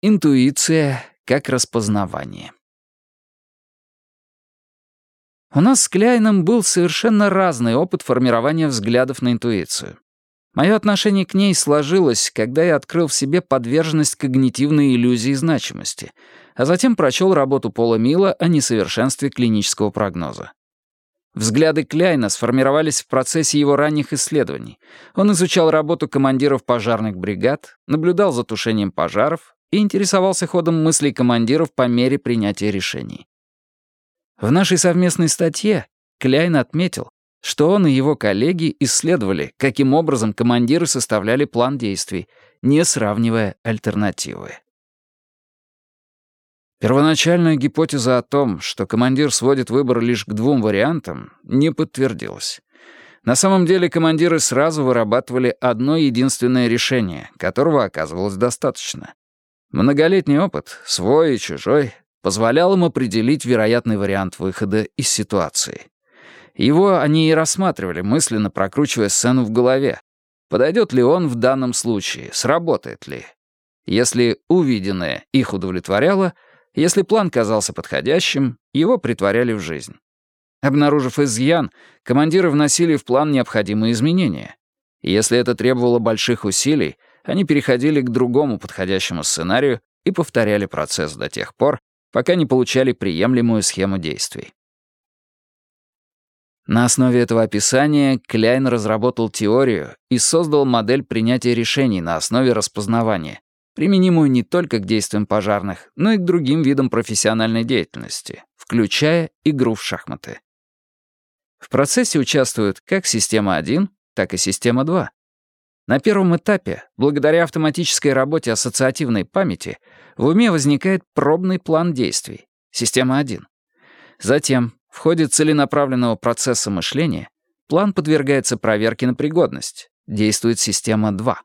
Интуиция как распознавание. У нас с Кляйном был совершенно разный опыт формирования взглядов на интуицию. Мое отношение к ней сложилось, когда я открыл в себе подверженность когнитивной иллюзии значимости, а затем прочел работу Пола Мила о несовершенстве клинического прогноза. Взгляды Кляйна сформировались в процессе его ранних исследований. Он изучал работу командиров пожарных бригад, наблюдал за тушением пожаров и интересовался ходом мыслей командиров по мере принятия решений. В нашей совместной статье Кляйн отметил, что он и его коллеги исследовали, каким образом командиры составляли план действий, не сравнивая альтернативы. Первоначальная гипотеза о том, что командир сводит выбор лишь к двум вариантам, не подтвердилась. На самом деле командиры сразу вырабатывали одно единственное решение, которого оказывалось достаточно. Многолетний опыт, свой и чужой, позволял им определить вероятный вариант выхода из ситуации. Его они и рассматривали, мысленно прокручивая сцену в голове. Подойдет ли он в данном случае, сработает ли? Если увиденное их удовлетворяло — если план казался подходящим, его притворяли в жизнь. Обнаружив изъян, командиры вносили в план необходимые изменения. Если это требовало больших усилий, они переходили к другому подходящему сценарию и повторяли процесс до тех пор, пока не получали приемлемую схему действий. На основе этого описания Кляйн разработал теорию и создал модель принятия решений на основе распознавания, применимую не только к действиям пожарных, но и к другим видам профессиональной деятельности, включая игру в шахматы. В процессе участвуют как система 1, так и система 2. На первом этапе, благодаря автоматической работе ассоциативной памяти, в уме возникает пробный план действий, система 1. Затем, в ходе целенаправленного процесса мышления, план подвергается проверке на пригодность, действует система 2.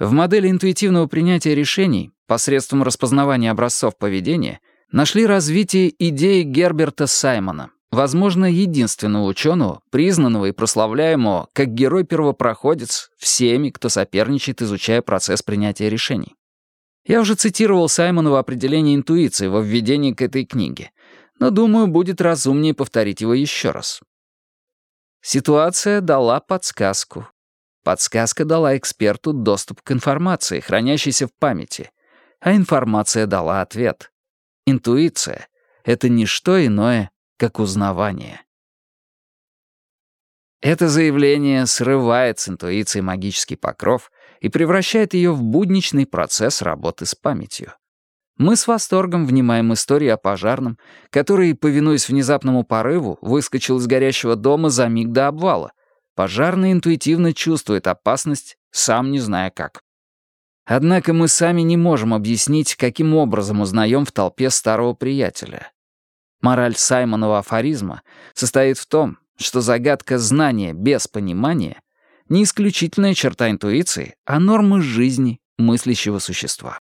В модели интуитивного принятия решений посредством распознавания образцов поведения нашли развитие идеи Герберта Саймона, возможно, единственного ученого, признанного и прославляемого как герой-первопроходец всеми, кто соперничает, изучая процесс принятия решений. Я уже цитировал Саймонова определение интуиции во введении к этой книге, но, думаю, будет разумнее повторить его еще раз. Ситуация дала подсказку, Подсказка дала эксперту доступ к информации, хранящейся в памяти, а информация дала ответ. Интуиция — это не что иное, как узнавание. Это заявление срывает с интуиции магический покров и превращает ее в будничный процесс работы с памятью. Мы с восторгом внимаем истории о пожарном, который, повинуясь внезапному порыву, выскочил из горящего дома за миг до обвала, Пожарный интуитивно чувствует опасность, сам не зная как. Однако мы сами не можем объяснить, каким образом узнаем в толпе старого приятеля. Мораль Саймонова афоризма состоит в том, что загадка знания без понимания — не исключительная черта интуиции, а норма жизни мыслящего существа.